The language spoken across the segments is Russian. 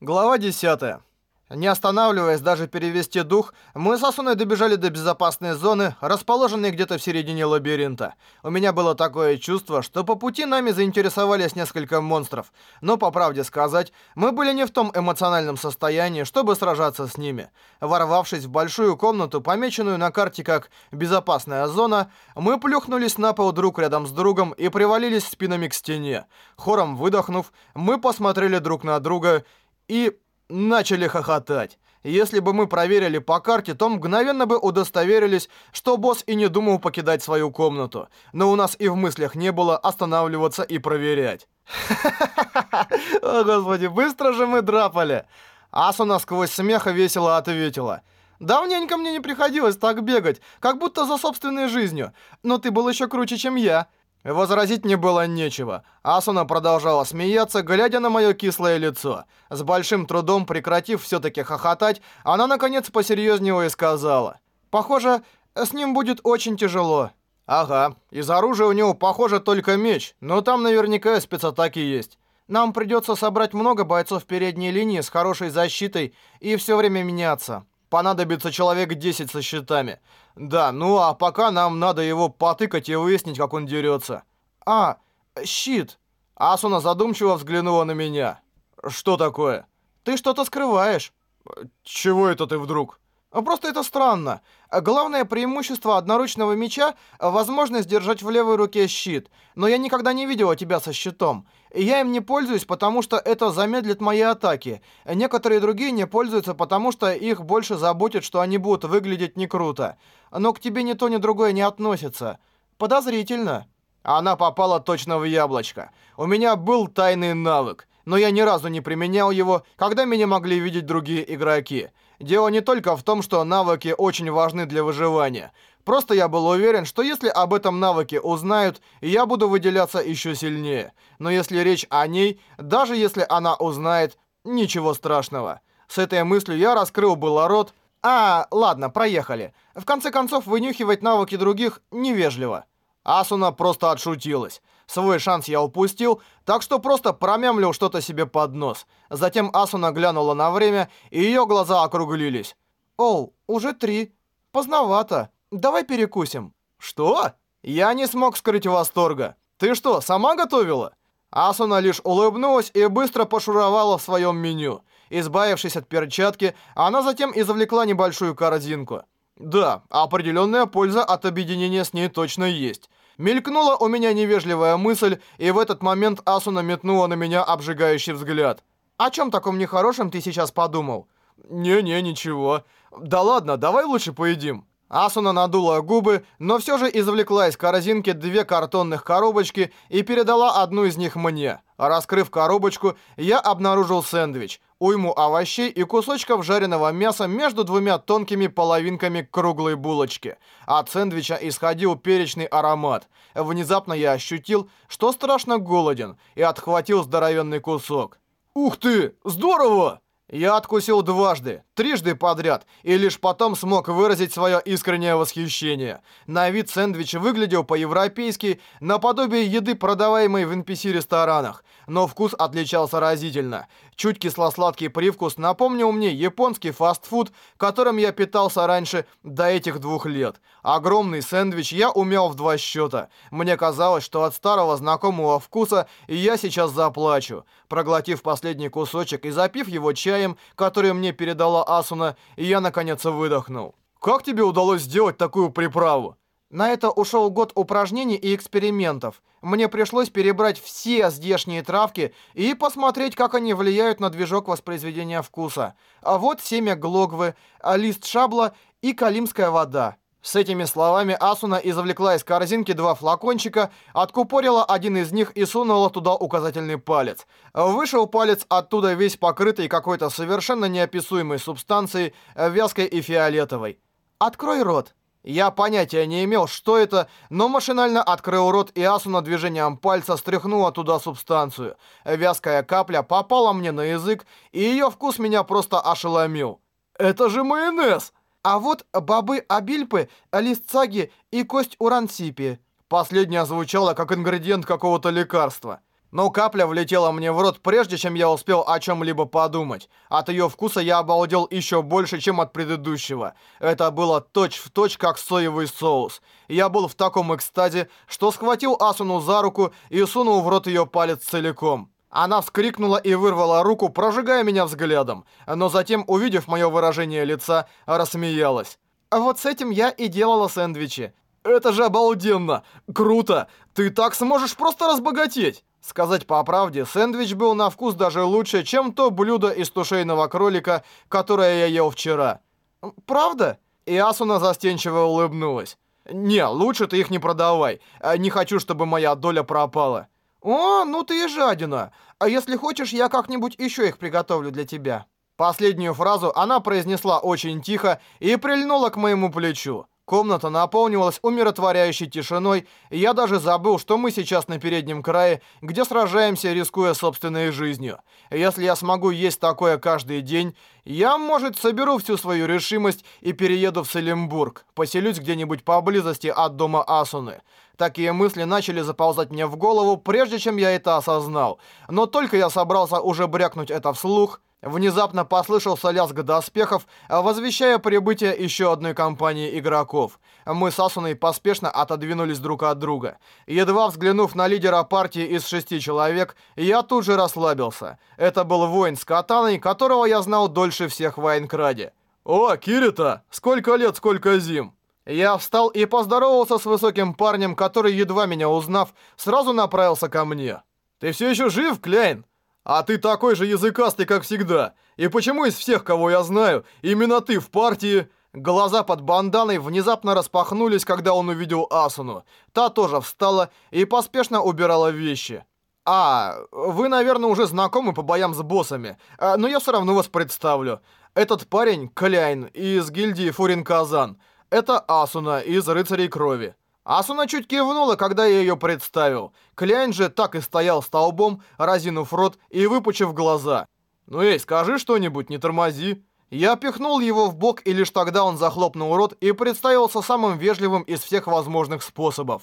Глава 10. Не останавливаясь даже перевести дух, мы с Асуной добежали до безопасной зоны, расположенной где-то в середине лабиринта. У меня было такое чувство, что по пути нами заинтересовались несколько монстров. Но, по правде сказать, мы были не в том эмоциональном состоянии, чтобы сражаться с ними. Ворвавшись в большую комнату, помеченную на карте как «безопасная зона», мы плюхнулись на пол друг рядом с другом и привалились спинами к стене. Хором выдохнув, мы посмотрели друг на друга и начали хохотать. Если бы мы проверили по карте, то мгновенно бы удостоверились, что босс и не думал покидать свою комнату. Но у нас и в мыслях не было останавливаться и проверять. О, господи, быстро же мы драпали. Асуна сквозь смеха весело ответила. Давненько мне не приходилось так бегать, как будто за собственной жизнью. Но ты был еще круче, чем я. Возразить мне было нечего. Асуна продолжала смеяться, глядя на мое кислое лицо. С большим трудом прекратив все-таки хохотать, она наконец посерьезнела и сказала. «Похоже, с ним будет очень тяжело». «Ага, из оружия у него, похоже, только меч, но там наверняка спецатаки есть. Нам придется собрать много бойцов передней линии с хорошей защитой и все время меняться. Понадобится человек 10 со щитами. Да, ну а пока нам надо его потыкать и выяснить, как он дерется. А, щит. Асуна задумчиво взглянула на меня. Что такое? Ты что-то скрываешь. Чего это ты вдруг? Просто это странно. Главное преимущество одноручного меча — возможность держать в левой руке щит. Но я никогда не видела тебя со щитом. Я им не пользуюсь, потому что это замедлит мои атаки. Некоторые другие не пользуются, потому что их больше заботит, что они будут выглядеть не круто. Но к тебе ни то, ни другое не относится. Подозрительно. Она попала точно в яблочко. У меня был тайный навык, но я ни разу не применял его, когда меня могли видеть другие игроки. Дело не только в том, что навыки очень важны для выживания. Просто я был уверен, что если об этом навыке узнают, я буду выделяться еще сильнее. Но если речь о ней, даже если она узнает, ничего страшного. С этой мыслью я раскрыл было рот. А, ладно, проехали. В конце концов, вынюхивать навыки других невежливо. Асуна просто отшутилась. Свой шанс я упустил, так что просто промямлил что-то себе под нос. Затем Асуна глянула на время, и ее глаза округлились. «Оу, уже три. Поздновато». Давай перекусим». «Что?» Я не смог скрыть восторга. «Ты что, сама готовила?» Асуна лишь улыбнулась и быстро пошуровала в своем меню. Избавившись от перчатки, она затем извлекла небольшую корзинку. Да, определенная польза от объединения с ней точно есть. Мелькнула у меня невежливая мысль, и в этот момент Асуна метнула на меня обжигающий взгляд. «О чем таком нехорошем ты сейчас подумал?» «Не-не, ничего. Да ладно, давай лучше поедим». Асуна надула губы, но все же извлекла из корзинки две картонных коробочки и передала одну из них мне. Раскрыв коробочку, я обнаружил сэндвич, уйму овощей и кусочков жареного мяса между двумя тонкими половинками круглой булочки. От сэндвича исходил перечный аромат. Внезапно я ощутил, что страшно голоден, и отхватил здоровенный кусок. «Ух ты! Здорово!» Я откусил дважды, трижды подряд, и лишь потом смог выразить свое искреннее восхищение. На вид сэндвич выглядел по-европейски, наподобие еды, продаваемой в NPC-ресторанах, но вкус отличался разительно. Чуть кисло-сладкий привкус напомнил мне японский фастфуд, которым я питался раньше до этих двух лет. Огромный сэндвич я умел в два счета. Мне казалось, что от старого знакомого вкуса я сейчас заплачу. Проглотив последний кусочек и запив его чаем, который мне передала Асуна, я наконец выдохнул. «Как тебе удалось сделать такую приправу?» На это ушел год упражнений и экспериментов. Мне пришлось перебрать все здешние травки и посмотреть, как они влияют на движок воспроизведения вкуса. А вот семя глогвы, а лист шабла и калимская вода. С этими словами Асуна извлекла из корзинки два флакончика, откупорила один из них и сунула туда указательный палец. Вышел палец оттуда весь покрытый какой-то совершенно неописуемой субстанцией, вязкой и фиолетовой. «Открой рот». Я понятия не имел, что это, но машинально открыл рот, и Асуна движением пальца стряхнула туда субстанцию. Вязкая капля попала мне на язык, и ее вкус меня просто ошеломил. «Это же майонез!» А вот бобы абильпы, лист и кость урансипи. Последняя звучала как ингредиент какого-то лекарства. но капля влетела мне в рот, прежде чем я успел о чем-либо подумать. От ее вкуса я обалдел еще больше, чем от предыдущего. Это было точь-в-точь, точь, как соевый соус. Я был в таком экстазе, что схватил Асуну за руку и сунул в рот ее палец целиком. Она вскрикнула и вырвала руку, прожигая меня взглядом, но затем, увидев мое выражение лица, рассмеялась. Вот с этим я и делала сэндвичи. Это же обалденно! Круто! Ты так сможешь просто разбогатеть! Сказать по правде, сэндвич был на вкус даже лучше, чем то блюдо из тушейного кролика, которое я ел вчера. Правда? И Асуна застенчиво улыбнулась. «Не, лучше ты их не продавай. А, не хочу, чтобы моя доля пропала». «О, ну ты и жадина. А если хочешь, я как-нибудь еще их приготовлю для тебя». Последнюю фразу она произнесла очень тихо и прильнула к моему плечу. Комната наполнилась умиротворяющей тишиной, и я даже забыл, что мы сейчас на переднем крае, где сражаемся, рискуя собственной жизнью. Если я смогу есть такое каждый день, я, может, соберу всю свою решимость и перееду в Селимбург, поселюсь где-нибудь поблизости от дома Асуны. Такие мысли начали заползать мне в голову, прежде чем я это осознал. Но только я собрался уже брякнуть это вслух, Внезапно послышался лязг доспехов, возвещая прибытие еще одной компании игроков. Мы с Асуной поспешно отодвинулись друг от друга. Едва взглянув на лидера партии из шести человек, я тут же расслабился. Это был воин с катаной, которого я знал дольше всех в Айнкраде. «О, Кирита! Сколько лет, сколько зим!» Я встал и поздоровался с высоким парнем, который, едва меня узнав, сразу направился ко мне. «Ты все еще жив, Кляйн?» А ты такой же языкастый, как всегда. И почему из всех, кого я знаю, именно ты в партии...» Глаза под банданой внезапно распахнулись, когда он увидел Асуну. Та тоже встала и поспешно убирала вещи. «А, вы, наверное, уже знакомы по боям с боссами, а, но я все равно вас представлю. Этот парень, Кляйн, из гильдии Фурин Казан. Это Асуна из Рыцарей Крови. Асуна чуть кивнула, когда я ее представил. Кляйн же так и стоял столбом, разинув рот и выпучив глаза. «Ну эй, скажи что-нибудь, не тормози». Я пихнул его в бок, и лишь тогда он захлопнул рот и представился самым вежливым из всех возможных способов.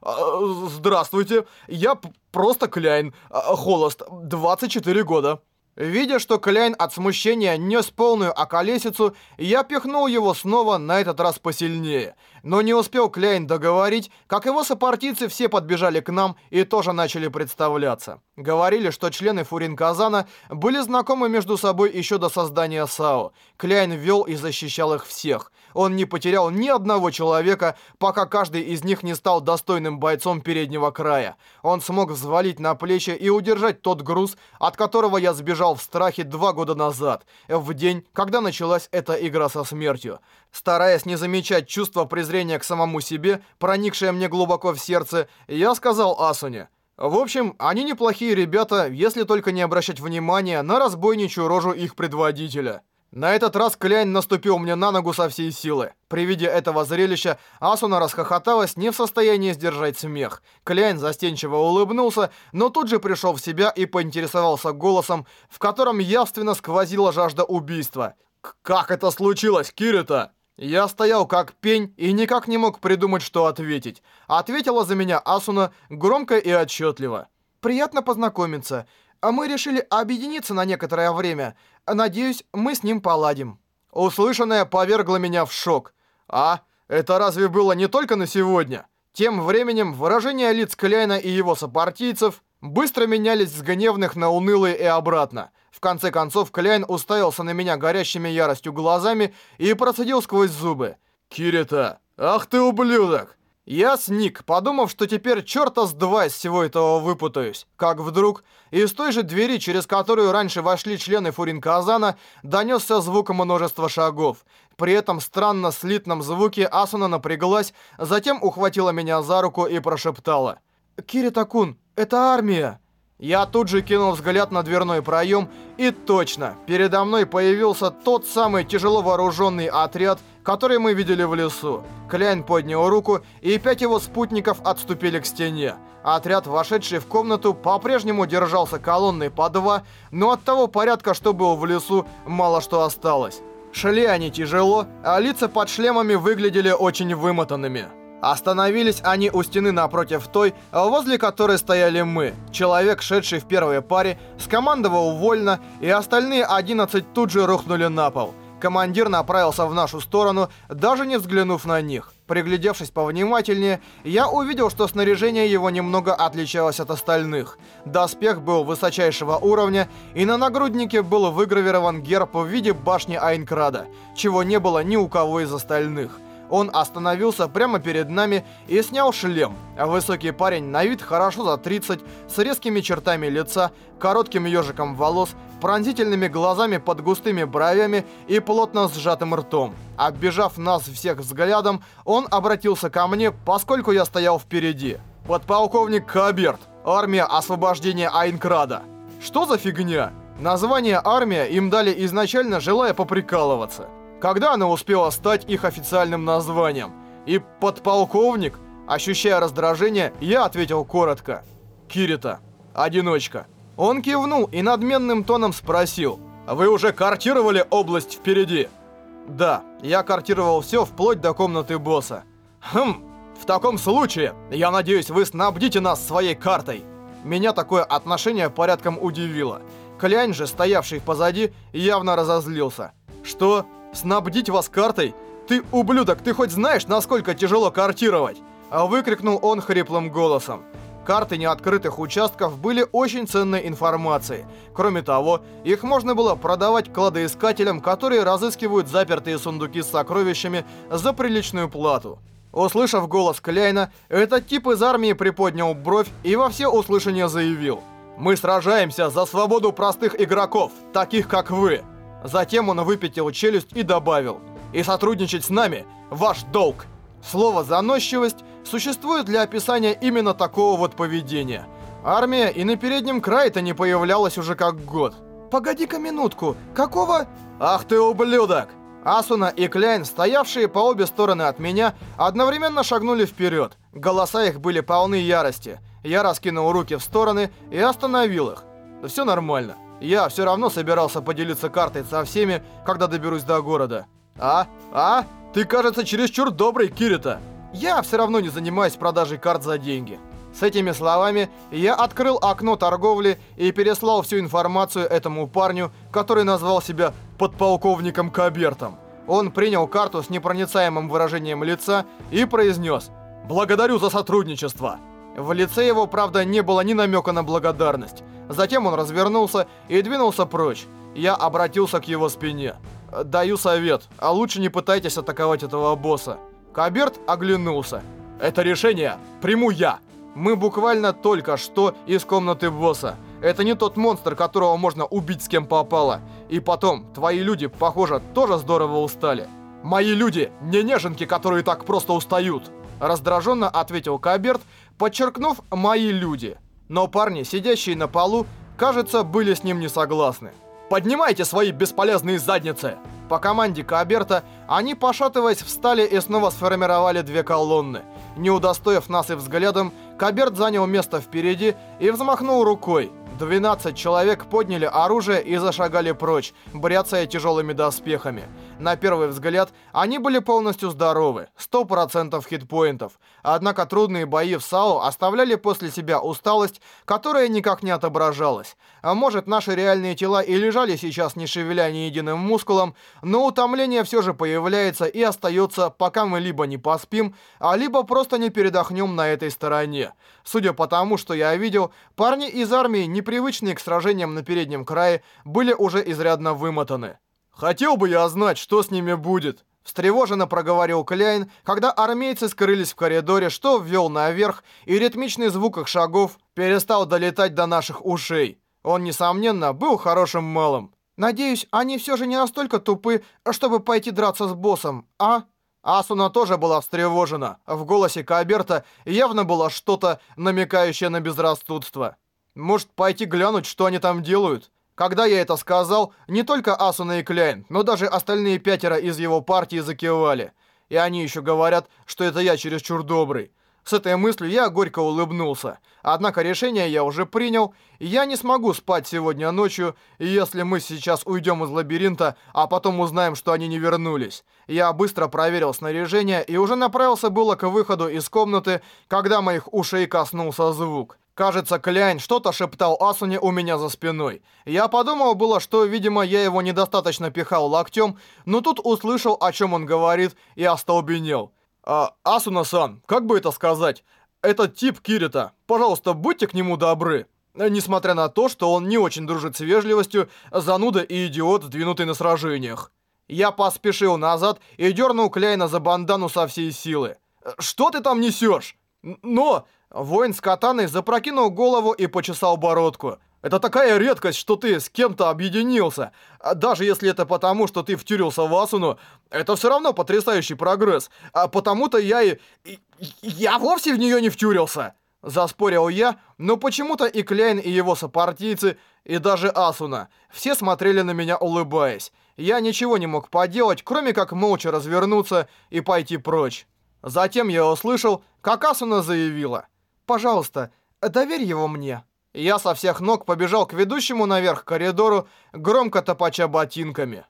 «А, «Здравствуйте, я просто Кляйн, а, холост, 24 года». Видя, что Кляйн от смущения нес полную околесицу, я пихнул его снова, на этот раз посильнее. Но не успел Кляйн договорить, как его сопартийцы все подбежали к нам и тоже начали представляться. Говорили, что члены Фурин-Казана были знакомы между собой еще до создания САО. Кляйн вел и защищал их всех. Он не потерял ни одного человека, пока каждый из них не стал достойным бойцом переднего края. Он смог взвалить на плечи и удержать тот груз, от которого я сбежал в страхе два года назад, в день, когда началась эта игра со смертью. Стараясь не замечать чувство презрения к самому себе, проникшее мне глубоко в сердце, я сказал Асуне, в общем, они неплохие ребята, если только не обращать внимания на разбойничью рожу их предводителя. На этот раз Кляйн наступил мне на ногу со всей силы. При виде этого зрелища Асуна расхохоталась, не в состоянии сдержать смех. Кляйн застенчиво улыбнулся, но тут же пришел в себя и поинтересовался голосом, в котором явственно сквозила жажда убийства. «Как это случилось, Кирита?» Я стоял как пень и никак не мог придумать, что ответить. Ответила за меня Асуна громко и отчетливо. «Приятно познакомиться мы решили объединиться на некоторое время. Надеюсь, мы с ним поладим». Услышанное повергло меня в шок. «А, это разве было не только на сегодня?» Тем временем выражения лиц Кляйна и его сопартийцев быстро менялись с гневных на унылые и обратно. В конце концов, Кляйн уставился на меня горящими яростью глазами и процедил сквозь зубы. «Кирита, ах ты ублюдок! Я сник, подумав, что теперь черта с два из всего этого выпутаюсь. Как вдруг из той же двери, через которую раньше вошли члены Фурин-Казана, донесся звук множества шагов. При этом странно слитном звуке Асуна напряглась, затем ухватила меня за руку и прошептала. «Кирита-кун, это армия!» Я тут же кинул взгляд на дверной проем, и точно, передо мной появился тот самый тяжело вооруженный отряд, который мы видели в лесу. Кляйн поднял руку, и пять его спутников отступили к стене. Отряд, вошедший в комнату, по-прежнему держался колонной по два, но от того порядка, что был в лесу, мало что осталось. Шли они тяжело, а лица под шлемами выглядели очень вымотанными. Остановились они у стены напротив той, возле которой стояли мы. Человек, шедший в первой паре, скомандовал вольно, и остальные 11 тут же рухнули на пол. Командир направился в нашу сторону, даже не взглянув на них. Приглядевшись повнимательнее, я увидел, что снаряжение его немного отличалось от остальных. Доспех был высочайшего уровня, и на нагруднике был выгравирован герб в виде башни Айнкрада, чего не было ни у кого из остальных. Он остановился прямо перед нами и снял шлем. Высокий парень, на вид хорошо за 30, с резкими чертами лица, коротким ежиком волос, пронзительными глазами под густыми бровями и плотно сжатым ртом. Оббежав нас всех взглядом, он обратился ко мне, поскольку я стоял впереди. «Подполковник Каберт, армия освобождения Айнкрада». «Что за фигня?» Название «Армия» им дали изначально, желая поприкалываться когда она успела стать их официальным названием. И подполковник, ощущая раздражение, я ответил коротко. «Кирита. Одиночка». Он кивнул и надменным тоном спросил. «Вы уже картировали область впереди?» «Да, я картировал все вплоть до комнаты босса». «Хм, в таком случае, я надеюсь, вы снабдите нас своей картой». Меня такое отношение порядком удивило. Клянь же, стоявший позади, явно разозлился. «Что? Снабдить вас картой? Ты, ублюдок, ты хоть знаешь, насколько тяжело картировать?» А выкрикнул он хриплым голосом. Карты неоткрытых участков были очень ценной информацией. Кроме того, их можно было продавать кладоискателям, которые разыскивают запертые сундуки с сокровищами за приличную плату. Услышав голос Кляйна, этот тип из армии приподнял бровь и во все услышания заявил. «Мы сражаемся за свободу простых игроков, таких как вы!» Затем он выпятил челюсть и добавил «И сотрудничать с нами – ваш долг». Слово «заносчивость» существует для описания именно такого вот поведения. Армия и на переднем крае-то не появлялась уже как год. «Погоди-ка минутку, какого...» «Ах ты ублюдок!» Асуна и Кляйн, стоявшие по обе стороны от меня, одновременно шагнули вперед. Голоса их были полны ярости. Я раскинул руки в стороны и остановил их. Все нормально. Я все равно собирался поделиться картой со всеми, когда доберусь до города. А? А? Ты, кажется, чересчур добрый, Кирита. Я все равно не занимаюсь продажей карт за деньги. С этими словами я открыл окно торговли и переслал всю информацию этому парню, который назвал себя подполковником Кабертом. Он принял карту с непроницаемым выражением лица и произнес «Благодарю за сотрудничество». В лице его, правда, не было ни намека на благодарность. Затем он развернулся и двинулся прочь. Я обратился к его спине. «Даю совет, а лучше не пытайтесь атаковать этого босса». Каберт оглянулся. «Это решение приму я. Мы буквально только что из комнаты босса. Это не тот монстр, которого можно убить с кем попало. И потом, твои люди, похоже, тоже здорово устали. Мои люди не неженки, которые так просто устают». Раздраженно ответил Каберт, подчеркнув «мои люди». Но парни, сидящие на полу, кажется, были с ним не согласны. «Поднимайте свои бесполезные задницы!» По команде Каберта они, пошатываясь, встали и снова сформировали две колонны. Не удостоив нас и взглядом, Каберт занял место впереди и взмахнул рукой. 12 человек подняли оружие и зашагали прочь, бряцая тяжелыми доспехами. На первый взгляд, они были полностью здоровы, 100% хитпоинтов. Однако трудные бои в САО оставляли после себя усталость, которая никак не отображалась. А может, наши реальные тела и лежали сейчас не шевеля ни единым мускулом, но утомление все же появляется и остается, пока мы либо не поспим, а либо просто не передохнем на этой стороне. Судя по тому, что я видел, парни из армии, непривычные к сражениям на переднем крае, были уже изрядно вымотаны. «Хотел бы я знать, что с ними будет», — встревоженно проговорил Кляйн, когда армейцы скрылись в коридоре, что ввел наверх, и ритмичный звук их шагов перестал долетать до наших ушей. Он, несомненно, был хорошим малым. «Надеюсь, они все же не настолько тупы, чтобы пойти драться с боссом, а?» Асуна тоже была встревожена. В голосе Каберта явно было что-то, намекающее на безрассудство. «Может, пойти глянуть, что они там делают?» Когда я это сказал, не только Асуна и Кляйн, но даже остальные пятеро из его партии закивали. И они еще говорят, что это я чересчур добрый. С этой мыслью я горько улыбнулся. Однако решение я уже принял. Я не смогу спать сегодня ночью, если мы сейчас уйдем из лабиринта, а потом узнаем, что они не вернулись. Я быстро проверил снаряжение и уже направился было к выходу из комнаты, когда моих ушей коснулся звук. Кажется, Кляйн что-то шептал Асуне у меня за спиной. Я подумал было, что, видимо, я его недостаточно пихал локтем, но тут услышал, о чем он говорит, и остолбенел. А, Асуна-сан, как бы это сказать? Этот тип Кирита, пожалуйста, будьте к нему добры. Несмотря на то, что он не очень дружит с вежливостью, зануда и идиот, сдвинутый на сражениях. Я поспешил назад и дернул Кляйна за бандану со всей силы. «Что ты там несешь?» «Но...» Воин с катаной запрокинул голову и почесал бородку. Это такая редкость, что ты с кем-то объединился. А даже если это потому, что ты втюрился в Асуну, это все равно потрясающий прогресс. А потому-то я и... я вовсе в нее не втюрился. Заспорил я, но почему-то и Кляйн, и его сопартийцы, и даже Асуна, все смотрели на меня улыбаясь. Я ничего не мог поделать, кроме как молча развернуться и пойти прочь. Затем я услышал, как Асуна заявила. «Пожалуйста, доверь его мне». Я со всех ног побежал к ведущему наверх коридору, громко топача ботинками.